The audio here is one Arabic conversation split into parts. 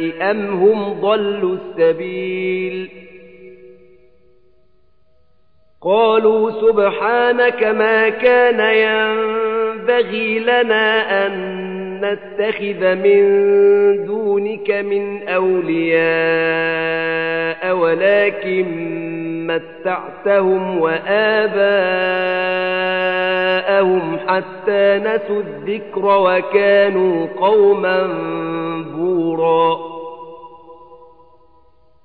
أم هم ضلوا السبيل قالوا سبحانك ما كان ينبغي لنا أن نتخذ من دونك من أولياء ولكن متعتهم وآباءهم حتى نسوا الذكر وكانوا قوما بورا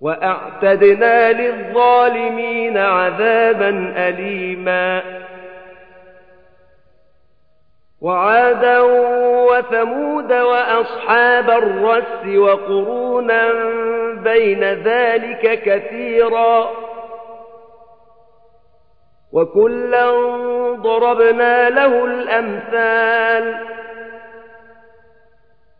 وأعتدنا للظالمين عذابا أليما. وعادا وثمود وأصحاب الرس وقرونا بين ذلك كثيرا. وكلا ضربنا له الأمثال.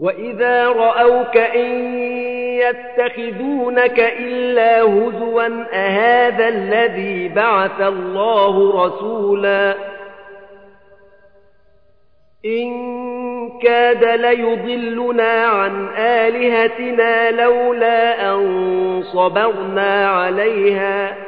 وإذا رأوك إن يتخذونك إلا هزوا أهذا الذي بعث الله رسولا إن كاد ليضلنا عن آلهتنا لولا أن صبرنا عليها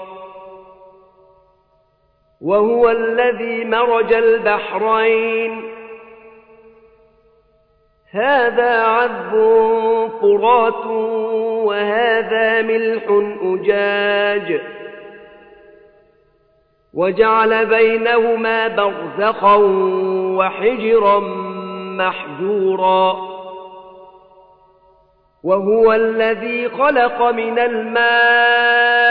وهو الذي مرج البحرين. هذا عذب فرات وهذا ملح أجاج. وجعل بينهما برزخا وحجرا محجورا. وهو الذي خلق من الماء